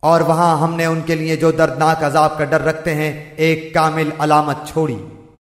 اور وہاں ہم نے ان کے لیے جو دردناک عذاب کا ڈر رکھتے ہیں، ایک کامل علامت چھوڑی۔